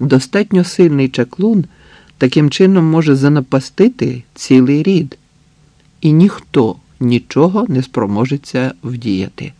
Достатньо сильний чаклун таким чином може занапастити цілий рід, і ніхто нічого не спроможеться вдіяти.